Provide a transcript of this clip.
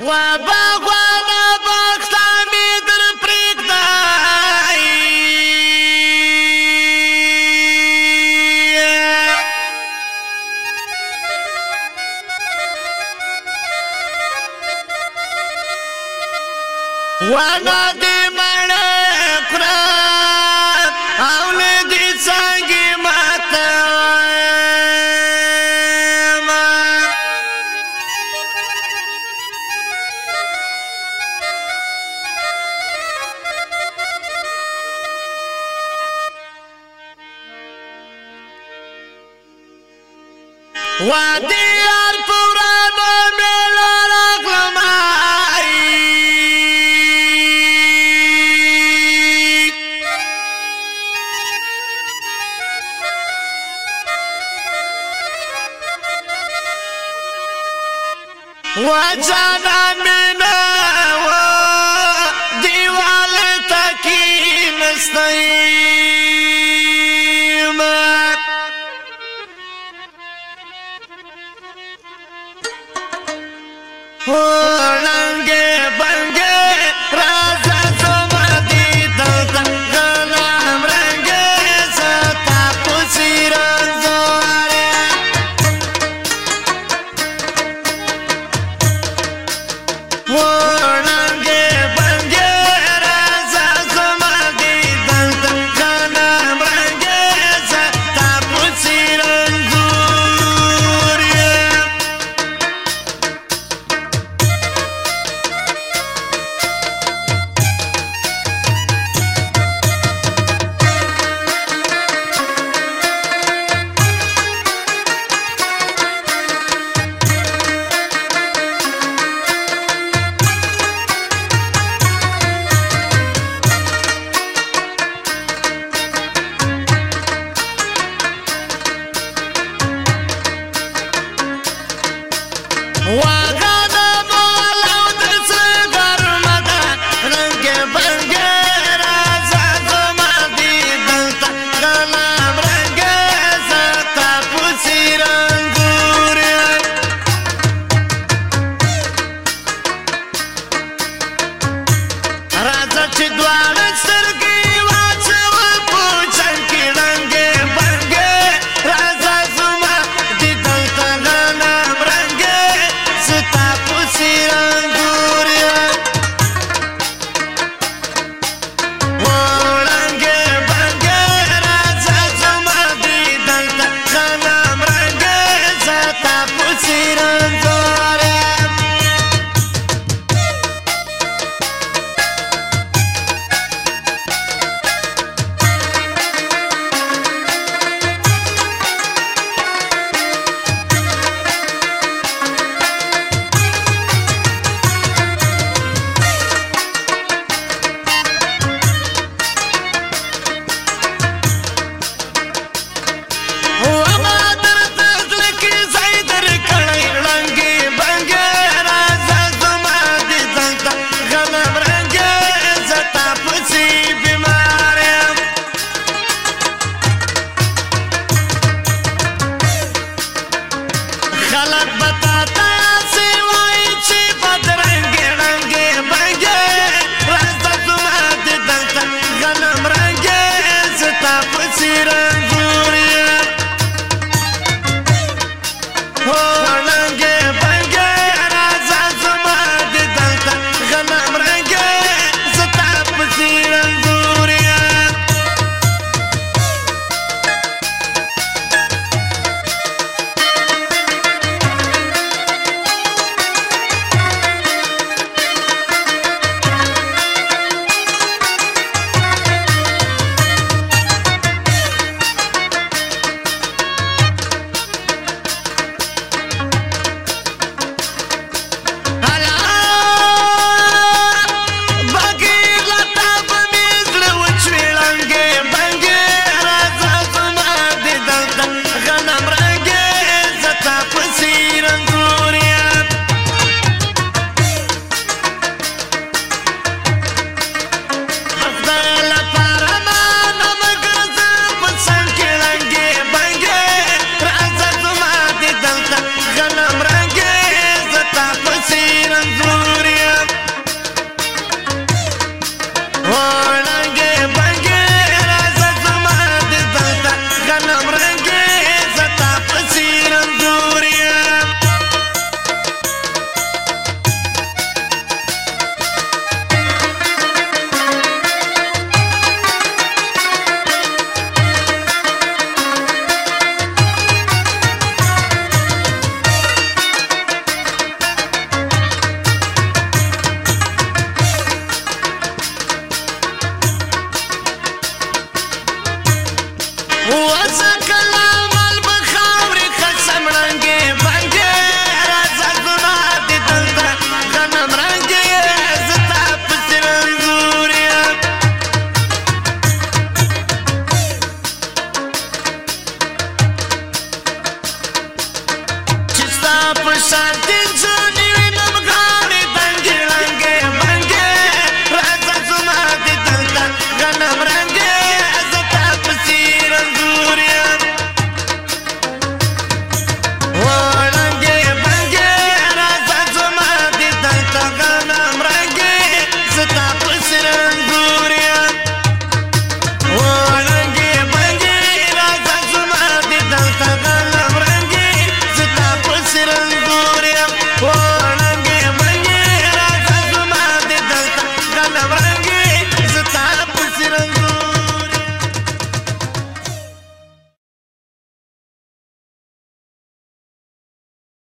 غوابا غوابا پاکستان می در پریک دای وانا دې مړ کړه وديار فراد من الأقلمائي وجانا من What?